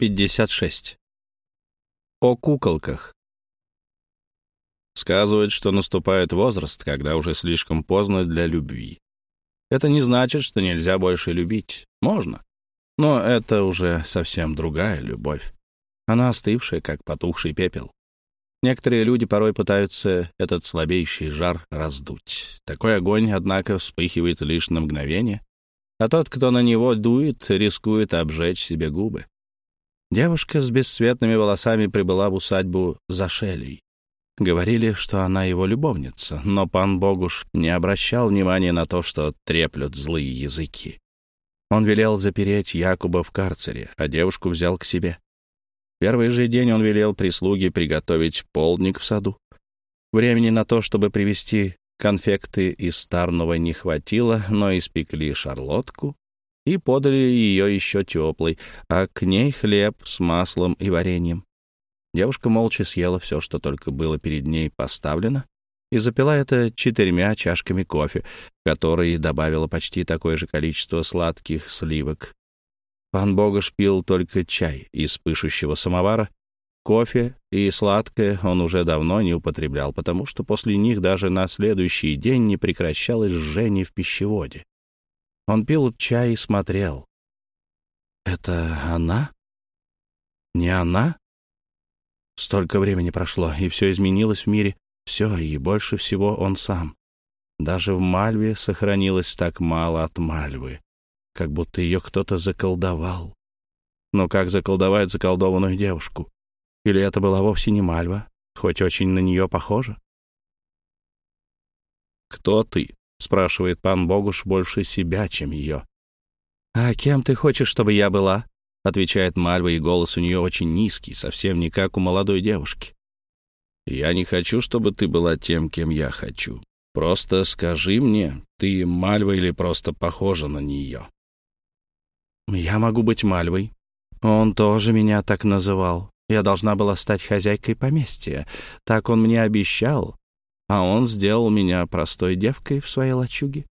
56. О куколках. Сказывают, что наступает возраст, когда уже слишком поздно для любви. Это не значит, что нельзя больше любить. Можно. Но это уже совсем другая любовь. Она остывшая, как потухший пепел. Некоторые люди порой пытаются этот слабеющий жар раздуть. Такой огонь, однако, вспыхивает лишь на мгновение, а тот, кто на него дует, рискует обжечь себе губы. Девушка с бесцветными волосами прибыла в усадьбу за Шелей. Говорили, что она его любовница, но пан Богуш не обращал внимания на то, что треплют злые языки. Он велел запереть Якуба в карцере, а девушку взял к себе. Первый же день он велел прислуге приготовить полдник в саду. Времени на то, чтобы привезти конфекты из Старного не хватило, но испекли шарлотку и подали ее еще теплой, а к ней хлеб с маслом и вареньем. Девушка молча съела все, что только было перед ней поставлено, и запила это четырьмя чашками кофе, в который добавила почти такое же количество сладких сливок. Пан Богош пил только чай из пышущего самовара, кофе и сладкое он уже давно не употреблял, потому что после них даже на следующий день не прекращалось жжение в пищеводе. Он пил чай и смотрел. «Это она? Не она?» Столько времени прошло, и все изменилось в мире. Все, и больше всего он сам. Даже в Мальве сохранилось так мало от Мальвы как будто ее кто-то заколдовал. Но как заколдовать заколдованную девушку? Или это была вовсе не Мальва, хоть очень на нее похожа? «Кто ты?» — спрашивает пан Богуш больше себя, чем ее. «А кем ты хочешь, чтобы я была?» — отвечает Мальва, и голос у нее очень низкий, совсем не как у молодой девушки. «Я не хочу, чтобы ты была тем, кем я хочу. Просто скажи мне, ты Мальва или просто похожа на нее?» Я могу быть Мальвой. Он тоже меня так называл. Я должна была стать хозяйкой поместья. Так он мне обещал. А он сделал меня простой девкой в своей лачуге.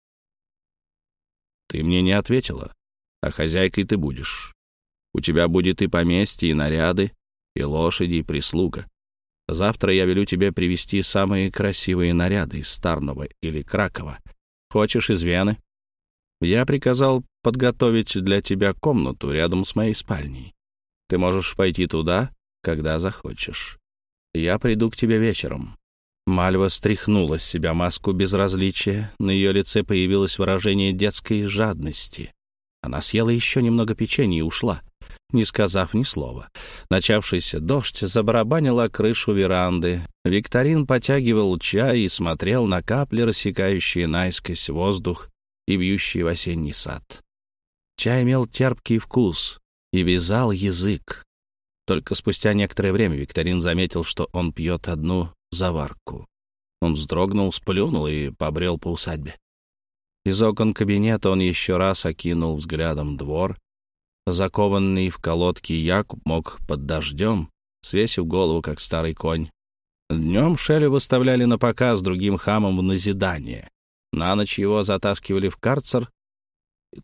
Ты мне не ответила. А хозяйкой ты будешь. У тебя будет и поместье, и наряды, и лошади, и прислуга. Завтра я велю тебе привезти самые красивые наряды из Старного или Кракова. Хочешь из Вены? Я приказал подготовить для тебя комнату рядом с моей спальней. Ты можешь пойти туда, когда захочешь. Я приду к тебе вечером». Мальва стряхнула с себя маску безразличия, на ее лице появилось выражение детской жадности. Она съела еще немного печенья и ушла, не сказав ни слова. Начавшийся дождь забарабанил о крышу веранды. Викторин потягивал чай и смотрел на капли, рассекающие наискось воздух и бьющие в осенний сад. Чай имел терпкий вкус и вязал язык. Только спустя некоторое время Викторин заметил, что он пьет одну заварку. Он вздрогнул, сплюнул и побрел по усадьбе. Из окон кабинета он еще раз окинул взглядом двор. Закованный в колодки Якуб мог под дождем, свесив голову, как старый конь. Днем Шелли выставляли на показ другим хамам в назидание. На ночь его затаскивали в карцер,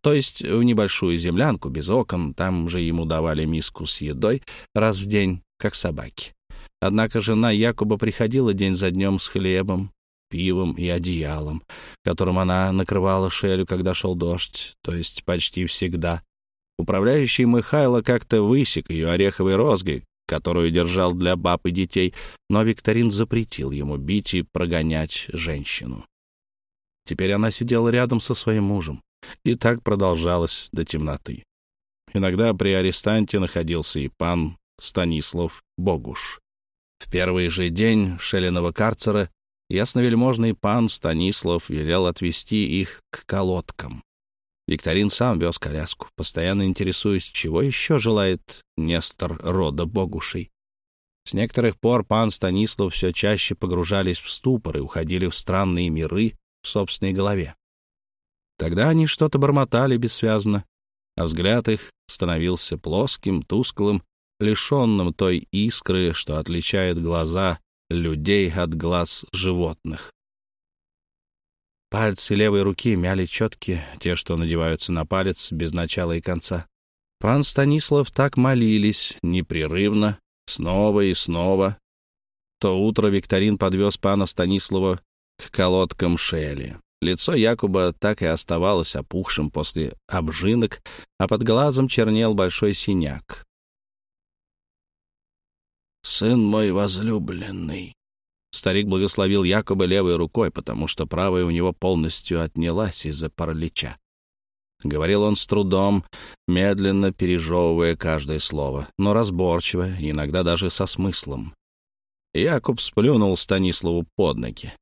то есть в небольшую землянку без окон, там же ему давали миску с едой раз в день, как собаки. Однако жена Якуба приходила день за днем с хлебом, пивом и одеялом, которым она накрывала шелю, когда шел дождь, то есть почти всегда. Управляющий Михайло как-то высек ее ореховой розгой, которую держал для баб и детей, но Викторин запретил ему бить и прогонять женщину. Теперь она сидела рядом со своим мужем. И так продолжалось до темноты. Иногда при арестанте находился и пан Станислав Богуш. В первый же день Шелиного карцера ясновельможный пан Станислав велел отвести их к колодкам. Викторин сам вез коляску, постоянно интересуясь, чего еще желает Нестор рода Богушей. С некоторых пор пан Станислав все чаще погружались в ступор и уходили в странные миры в собственной голове. Тогда они что-то бормотали бессвязно, а взгляд их становился плоским, тусклым, лишенным той искры, что отличает глаза людей от глаз животных. Пальцы левой руки мяли четки, те, что надеваются на палец без начала и конца. Пан Станислав так молились непрерывно, снова и снова. То утро Викторин подвез пана Станислава к колодкам Шелли. Лицо Якуба так и оставалось опухшим после обжинок, а под глазом чернел большой синяк. «Сын мой возлюбленный», Старик благословил Якоба левой рукой, потому что правая у него полностью отнялась из-за паралича. Говорил он с трудом, медленно пережевывая каждое слово, но разборчиво, иногда даже со смыслом. Якуб сплюнул Станиславу под ноги.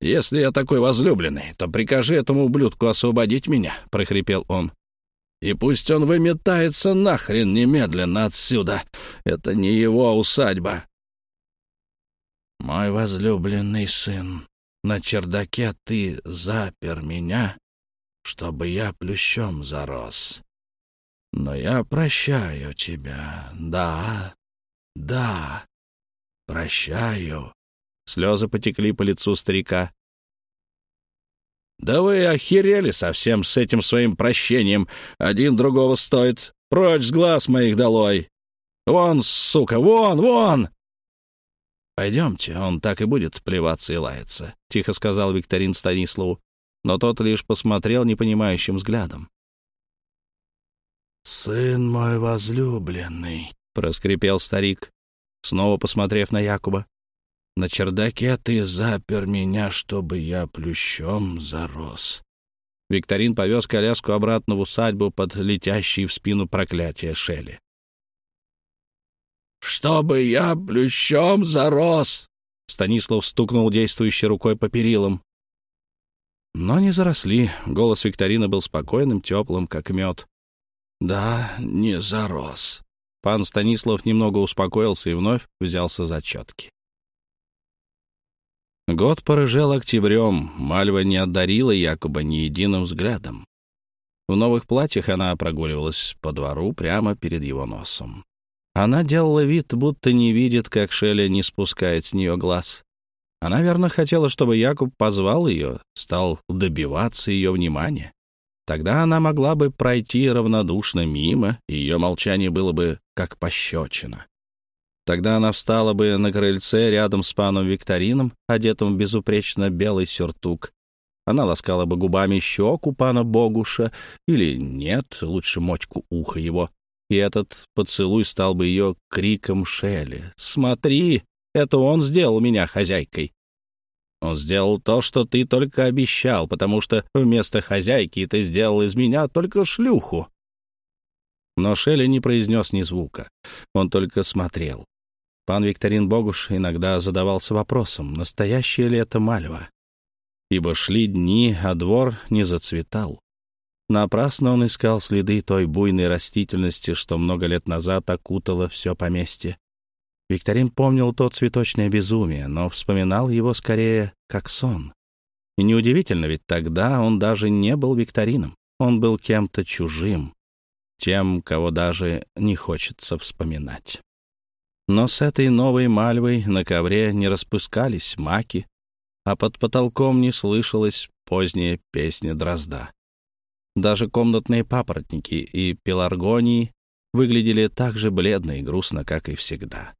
«Если я такой возлюбленный, то прикажи этому ублюдку освободить меня», — прохрипел он. «И пусть он выметается нахрен немедленно отсюда. Это не его усадьба». «Мой возлюбленный сын, на чердаке ты запер меня, чтобы я плющом зарос. Но я прощаю тебя, да, да, прощаю». Слезы потекли по лицу старика. «Да вы охерели совсем с этим своим прощением. Один другого стоит. Прочь с глаз моих долой! Вон, сука, вон, вон!» «Пойдемте, он так и будет плеваться и лаяться», — тихо сказал Викторин Станиславу, но тот лишь посмотрел непонимающим взглядом. «Сын мой возлюбленный», — проскрипел старик, снова посмотрев на Якуба. На чердаке ты запер меня, чтобы я плющом зарос. Викторин повез коляску обратно в усадьбу под летящий в спину проклятие Шелли. «Чтобы я плющом зарос!» Станислав стукнул действующей рукой по перилам. Но не заросли. Голос Викторина был спокойным, теплым, как мед. «Да, не зарос». Пан Станислав немного успокоился и вновь взялся за четки. Год порыжел октябрем, Мальва не одарила якобы ни единым взглядом. В новых платьях она прогуливалась по двору прямо перед его носом. Она делала вид, будто не видит, как Шеля не спускает с нее глаз. Она, верно, хотела, чтобы Якуб позвал ее, стал добиваться ее внимания. Тогда она могла бы пройти равнодушно мимо, и ее молчание было бы как пощечина. Тогда она встала бы на крыльце рядом с паном Викторином, одетым в безупречно белый сюртук. Она ласкала бы губами щеку пана Богуша, или нет, лучше мочку уха его. И этот поцелуй стал бы ее криком Шелли. «Смотри, это он сделал меня хозяйкой!» Он сделал то, что ты только обещал, потому что вместо хозяйки ты сделал из меня только шлюху. Но Шелли не произнес ни звука. Он только смотрел. Пан Викторин Богуш иногда задавался вопросом, настоящая ли это мальва. Ибо шли дни, а двор не зацветал. Напрасно он искал следы той буйной растительности, что много лет назад окутало все поместье. Викторин помнил то цветочное безумие, но вспоминал его скорее как сон. И неудивительно, ведь тогда он даже не был Викторином. Он был кем-то чужим, тем, кого даже не хочется вспоминать. Но с этой новой мальвой на ковре не распускались маки, а под потолком не слышалась поздняя песня дрозда. Даже комнатные папоротники и пеларгонии выглядели так же бледно и грустно, как и всегда.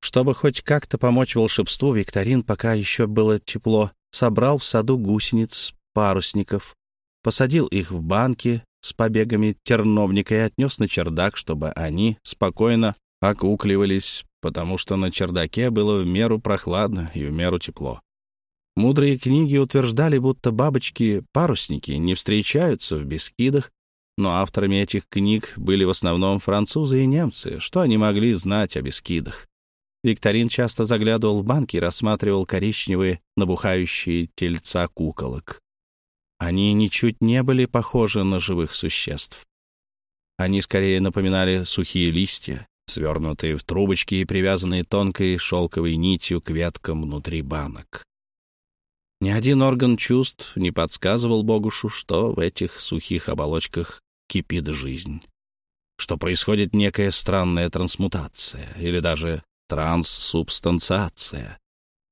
Чтобы хоть как-то помочь волшебству, Викторин, пока еще было тепло, собрал в саду гусениц, парусников, посадил их в банки с побегами терновника и отнес на чердак, чтобы они спокойно окукливались, потому что на чердаке было в меру прохладно и в меру тепло. Мудрые книги утверждали, будто бабочки-парусники не встречаются в Бескидах, но авторами этих книг были в основном французы и немцы. Что они могли знать о Бескидах? Викторин часто заглядывал в банки и рассматривал коричневые, набухающие тельца куколок. Они ничуть не были похожи на живых существ. Они скорее напоминали сухие листья, свернутые в трубочки и привязанные тонкой шелковой нитью к веткам внутри банок. Ни один орган чувств не подсказывал Богушу, что в этих сухих оболочках кипит жизнь, что происходит некая странная трансмутация или даже транссубстанциация.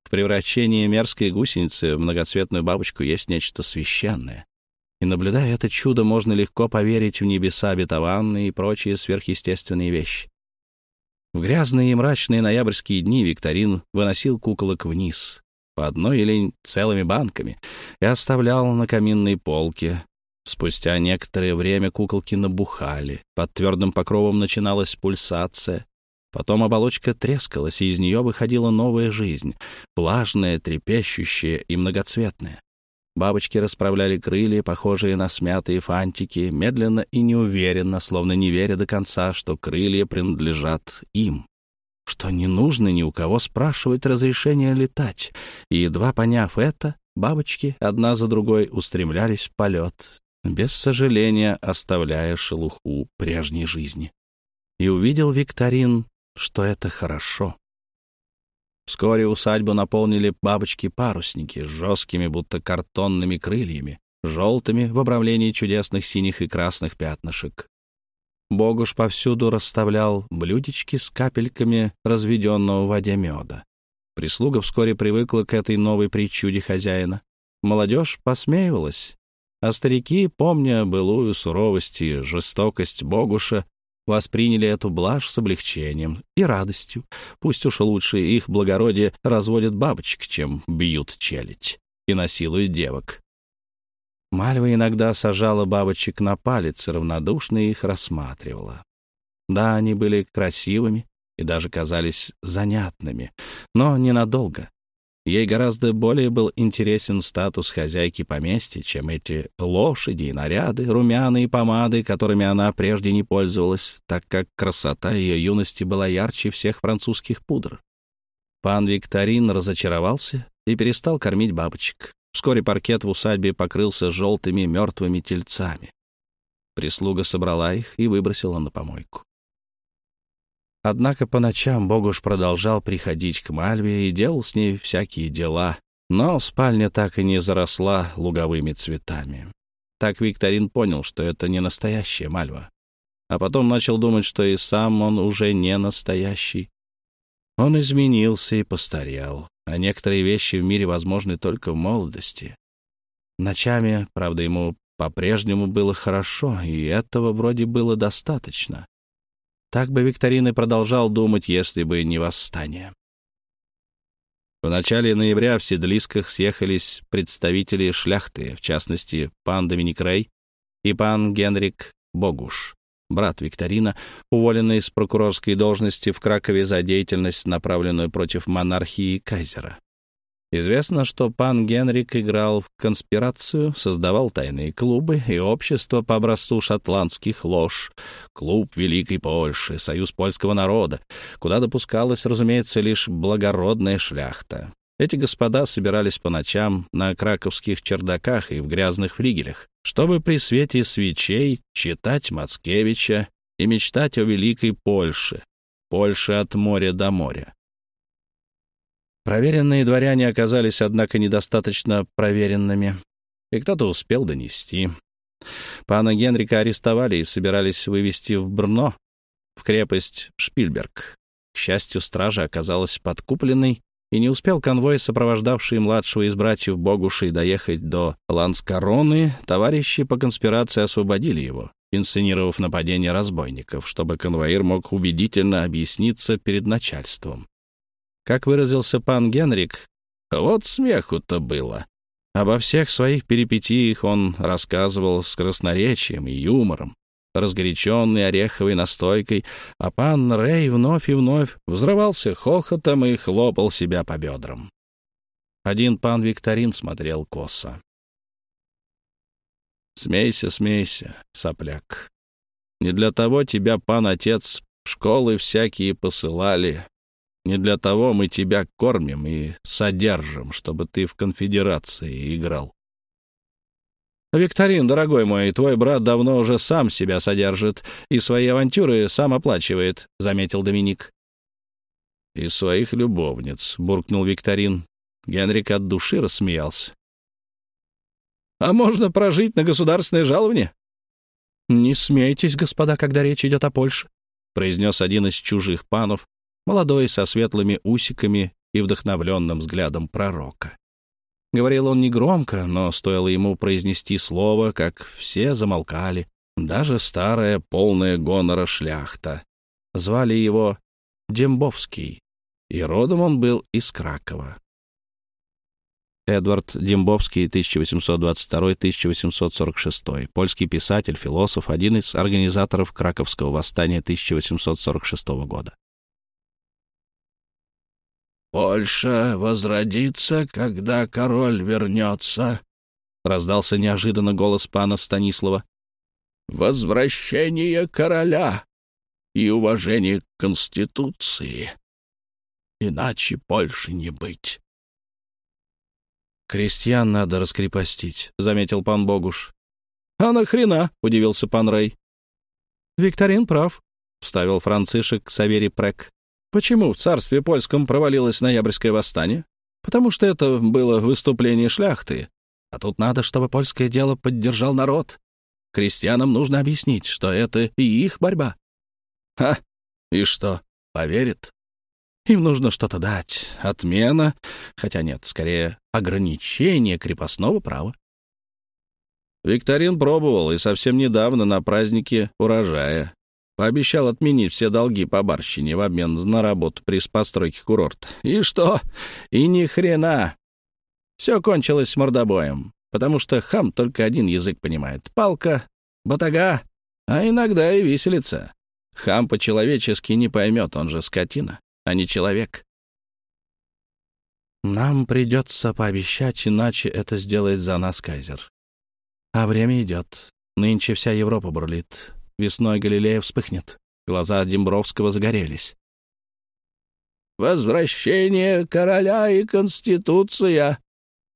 В превращении мерзкой гусеницы в многоцветную бабочку есть нечто священное. и, наблюдая это чудо, можно легко поверить в небеса обетованные и прочие сверхъестественные вещи. В грязные и мрачные ноябрьские дни Викторин выносил куколок вниз, по одной или целыми банками, и оставлял на каминной полке. Спустя некоторое время куколки набухали, под твердым покровом начиналась пульсация, потом оболочка трескалась, и из нее выходила новая жизнь, влажная, трепещущая и многоцветная. Бабочки расправляли крылья, похожие на смятые фантики, медленно и неуверенно, словно не веря до конца, что крылья принадлежат им, что не нужно ни у кого спрашивать разрешения летать. И, едва поняв это, бабочки одна за другой устремлялись в полет, без сожаления оставляя шелуху прежней жизни. И увидел Викторин, что это хорошо. Вскоре усадьбу наполнили бабочки-парусники с жесткими, будто картонными крыльями, желтыми в обрамлении чудесных синих и красных пятнышек. Богуш повсюду расставлял блюдечки с капельками разведенного в воде меда. Прислуга вскоре привыкла к этой новой причуде хозяина. Молодежь посмеивалась, а старики, помня былую суровость и жестокость Богуша, восприняли эту блажь с облегчением и радостью. Пусть уж лучше их благородие разводят бабочек, чем бьют челядь и насилуют девок. Мальва иногда сажала бабочек на палец и равнодушно их рассматривала. Да, они были красивыми и даже казались занятными, но ненадолго. Ей гораздо более был интересен статус хозяйки поместья, чем эти лошади и наряды, румяные помады, которыми она прежде не пользовалась, так как красота ее юности была ярче всех французских пудр. Пан Викторин разочаровался и перестал кормить бабочек. Вскоре паркет в усадьбе покрылся желтыми мертвыми тельцами. Прислуга собрала их и выбросила на помойку. Однако по ночам Богуш продолжал приходить к Мальве и делал с ней всякие дела, но спальня так и не заросла луговыми цветами. Так Викторин понял, что это не настоящая Мальва. А потом начал думать, что и сам он уже не настоящий. Он изменился и постарел, а некоторые вещи в мире возможны только в молодости. Ночами, правда, ему по-прежнему было хорошо, и этого вроде было достаточно. Так бы Викторин и продолжал думать, если бы не восстание. В начале ноября в Седлисках съехались представители шляхты, в частности, пан Доминик Рей и пан Генрик Богуш, брат Викторина, уволенный с прокурорской должности в Кракове за деятельность, направленную против монархии кайзера. Известно, что пан Генрик играл в конспирацию, создавал тайные клубы и общество по образцу шотландских лож, клуб Великой Польши, союз польского народа, куда допускалась, разумеется, лишь благородная шляхта. Эти господа собирались по ночам на краковских чердаках и в грязных флигелях, чтобы при свете свечей читать Мацкевича и мечтать о Великой Польше, Польше от моря до моря. Проверенные дворяне оказались, однако, недостаточно проверенными, и кто-то успел донести. Пана Генрика арестовали и собирались вывести в Брно, в крепость Шпильберг. К счастью, стража оказалась подкупленной, и не успел конвой, сопровождавший младшего из братьев Богушей, доехать до Ланскороны, товарищи по конспирации освободили его, инсценировав нападение разбойников, чтобы конвоир мог убедительно объясниться перед начальством. Как выразился пан Генрик, вот смеху-то было. Обо всех своих перипетиях он рассказывал с красноречием и юмором, разгоряченный ореховой настойкой, а пан Рей вновь и вновь взрывался хохотом и хлопал себя по бедрам. Один пан Викторин смотрел косо. «Смейся, смейся, сопляк. Не для того тебя, пан отец, в школы всякие посылали, не для того мы тебя кормим и содержим, чтобы ты в конфедерации играл. Викторин, дорогой мой, твой брат давно уже сам себя содержит и свои авантюры сам оплачивает, — заметил Доминик. — И своих любовниц, — буркнул Викторин. Генрик от души рассмеялся. — А можно прожить на государственное жалование? — Не смейтесь, господа, когда речь идет о Польше, — произнес один из чужих панов, молодой, со светлыми усиками и вдохновленным взглядом пророка. Говорил он негромко, но стоило ему произнести слово, как все замолкали, даже старая, полная гонора шляхта. Звали его Дембовский, и родом он был из Кракова. Эдвард Дембовский, 1822-1846, польский писатель, философ, один из организаторов Краковского восстания 1846 года. «Польша возродится, когда король вернется», — раздался неожиданно голос пана Станислава. «Возвращение короля и уважение к Конституции. Иначе Польши не быть». «Крестьян надо раскрепостить», — заметил пан Богуш. «А нахрена?» — удивился пан Рей. «Викторин прав», — вставил Францишек Саверий Прек. Почему в царстве польском провалилось ноябрьское восстание? Потому что это было выступление шляхты. А тут надо, чтобы польское дело поддержал народ. Крестьянам нужно объяснить, что это и их борьба. Ха! И что, поверят? Им нужно что-то дать. Отмена, хотя нет, скорее ограничение крепостного права. Викторин пробовал и совсем недавно на празднике урожая. Пообещал отменить все долги по барщине в обмен на работу при постройке курорта. И что? И ни хрена. Все кончилось мордобоем, потому что хам только один язык понимает. Палка, батага, а иногда и виселица. Хам по-человечески не поймет, он же скотина, а не человек. Нам придется пообещать, иначе это сделает за нас кайзер. А время идет. Нынче вся Европа бурлит. Весной Галилея вспыхнет. Глаза Дембровского загорелись. «Возвращение короля и конституция!»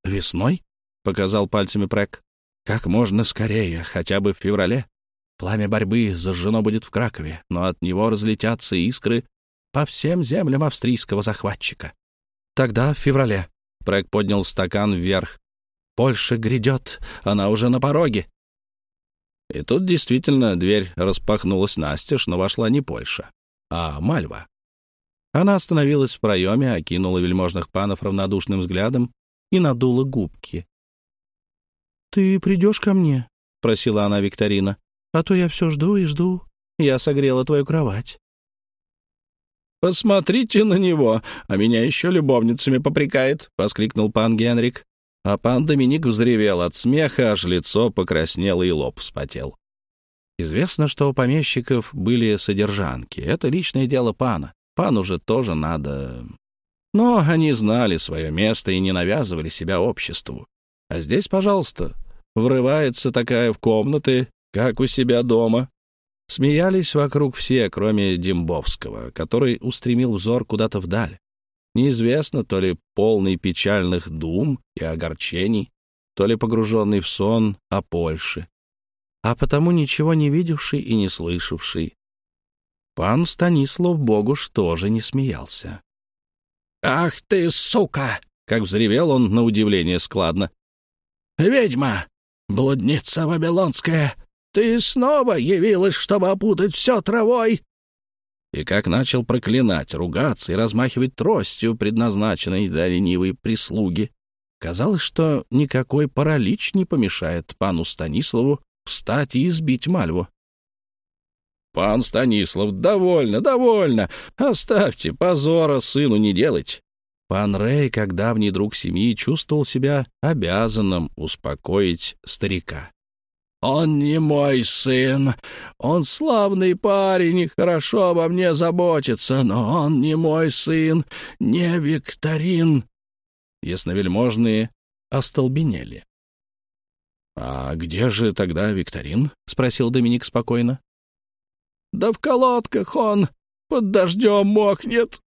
«Весной?» — показал пальцами Прэк. «Как можно скорее, хотя бы в феврале. Пламя борьбы зажжено будет в Кракове, но от него разлетятся искры по всем землям австрийского захватчика. Тогда в феврале». Прэк поднял стакан вверх. «Польша грядет, она уже на пороге. И тут действительно дверь распахнулась настежь, но вошла не Польша, а Мальва. Она остановилась в проеме, окинула вельможных панов равнодушным взглядом и надула губки. «Ты придешь ко мне?» — просила она Викторина. «А то я все жду и жду. Я согрела твою кровать». «Посмотрите на него, а меня еще любовницами попрекает!» — воскликнул пан Генрик. А пан Доминик взревел от смеха, аж лицо покраснело и лоб вспотел. Известно, что у помещиков были содержанки. Это личное дело пана. Пану же тоже надо... Но они знали свое место и не навязывали себя обществу. А здесь, пожалуйста, врывается такая в комнаты, как у себя дома. Смеялись вокруг все, кроме Дембовского, который устремил взор куда-то вдаль. Неизвестно, то ли полный печальных дум и огорчений, то ли погруженный в сон о Польше, а потому ничего не видевший и не слышавший. Пан Станислав Богуш тоже не смеялся. «Ах ты, сука!» — как взревел он на удивление складно. «Ведьма! Блудница Вавилонская! Ты снова явилась, чтобы опутать все травой и как начал проклинать, ругаться и размахивать тростью, предназначенной для ленивой прислуги. Казалось, что никакой паралич не помешает пану Станиславу встать и избить Мальву. «Пан Станислав, довольно, довольно! Оставьте, позора сыну не делать!» Пан Рей, как давний друг семьи, чувствовал себя обязанным успокоить старика. Он не мой сын. Он славный парень и хорошо обо мне заботится, но он не мой сын, не Викторин». Ясновельможные остолбенели. «А где же тогда Викторин?» — спросил Доминик спокойно. «Да в колодках он, под дождем мокнет».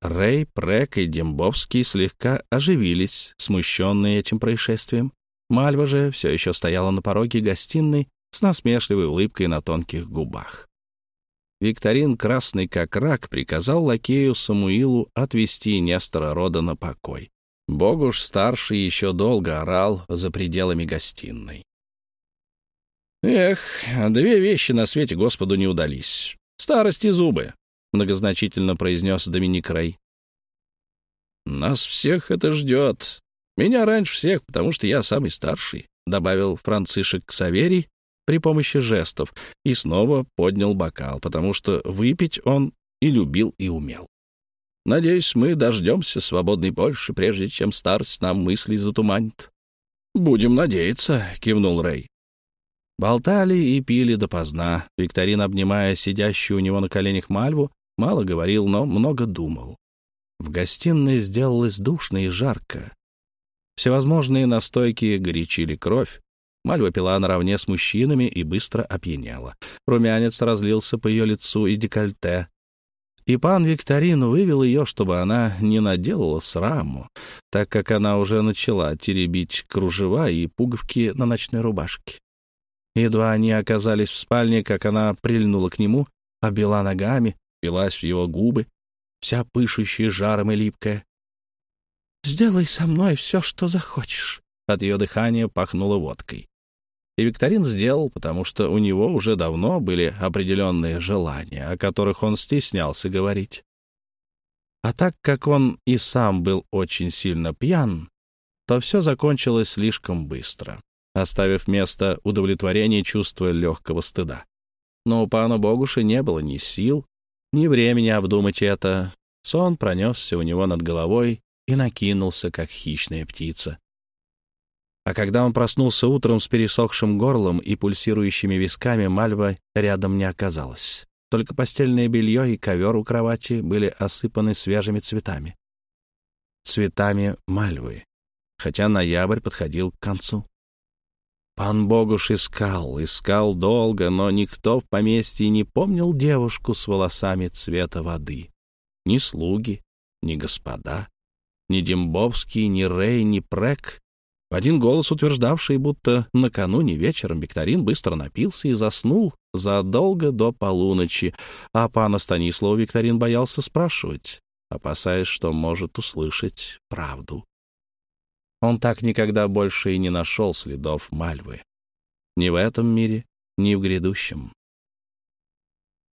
Рэй, Прек и Дембовский слегка оживились, смущенные этим происшествием. Мальва же все еще стояла на пороге гостиной с насмешливой улыбкой на тонких губах. Викторин, красный как рак, приказал лакею Самуилу отвести Нестора Рода на покой. Богуш старший еще долго орал за пределами гостиной. «Эх, две вещи на свете Господу не удались. Старость и зубы», — многозначительно произнес Доминик Рей. «Нас всех это ждет. «Меня раньше всех, потому что я самый старший», — добавил Францишек Саверий при помощи жестов и снова поднял бокал, потому что выпить он и любил, и умел. «Надеюсь, мы дождемся свободной больше, прежде чем старость нам мысли затуманит». «Будем надеяться», — кивнул Рэй. Болтали и пили допоздна. Викторин, обнимая сидящую у него на коленях Мальву, мало говорил, но много думал. В гостиной сделалось душно и жарко. Всевозможные настойки горячили кровь. Мальва пила наравне с мужчинами и быстро опьянела. Румянец разлился по ее лицу и декольте. И пан Викторин вывел ее, чтобы она не наделала сраму, так как она уже начала теребить кружева и пуговки на ночной рубашке. Едва они оказались в спальне, как она прильнула к нему, обвела ногами, впилась в его губы, вся пышущая жаром и липкая. «Сделай со мной все, что захочешь». От ее дыхания пахнуло водкой. И Викторин сделал, потому что у него уже давно были определенные желания, о которых он стеснялся говорить. А так как он и сам был очень сильно пьян, то все закончилось слишком быстро, оставив место удовлетворения чувства легкого стыда. Но у пана Богуша не было ни сил, ни времени обдумать это. Сон пронесся у него над головой, и накинулся, как хищная птица. А когда он проснулся утром с пересохшим горлом и пульсирующими висками, Мальва рядом не оказалась. Только постельное белье и ковер у кровати были осыпаны свежими цветами. Цветами Мальвы, хотя ноябрь подходил к концу. Пан Богуш искал, искал долго, но никто в поместье не помнил девушку с волосами цвета воды. Ни слуги, ни господа. Ни Дембовский, ни Рей, ни Прек, в один голос утверждавший, будто накануне вечером Викторин быстро напился и заснул задолго до полуночи, а пана Станислава Викторин боялся спрашивать, опасаясь, что может услышать правду. Он так никогда больше и не нашел следов Мальвы. Ни в этом мире, ни в грядущем.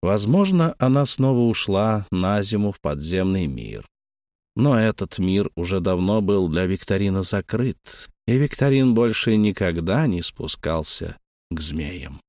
Возможно, она снова ушла на зиму в подземный мир. Но этот мир уже давно был для Викторина закрыт, и Викторин больше никогда не спускался к змеям.